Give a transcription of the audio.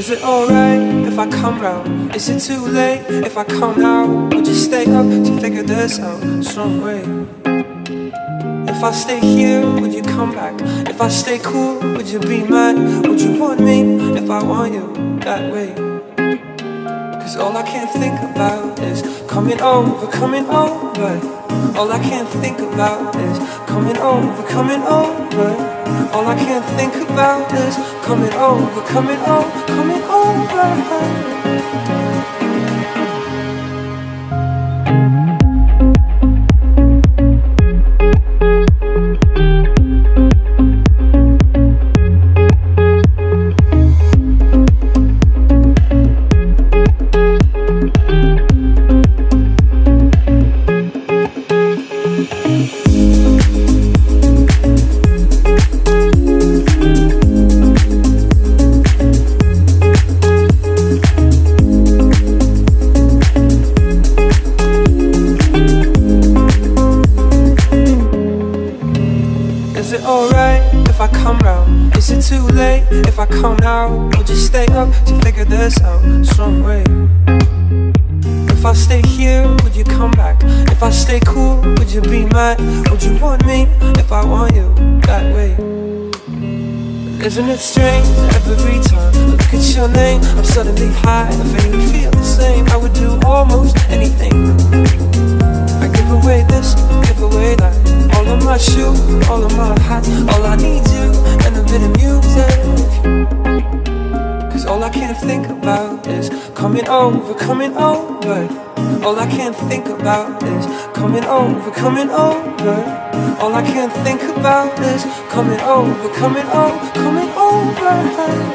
Is it alright if I come round? Is it too late if I come now? Would you stay up to figure this out some way? If I stay here, would you come back? If I stay cool, would you be mad? Would you want me if I want you that way? Cause all I can think about is coming over, coming over. All I can think about is coming over, coming over. All I can think about is coming over, coming over, coming over. It alright if I come round? Is it too late if I come now? Would you stay up to figure this out some way? If I stay here, would you come back? If I stay cool, would you be mad? Would you want me if I want you that way? Isn't it strange every time I look at your name? I'm suddenly high, I faintly feel the same. I would do almost anything. I give away this, give away that. All of my shoes, all of my all I can think about is coming over, coming over. All I can think about is coming over, coming over. All I can think about is coming over, coming over, coming over.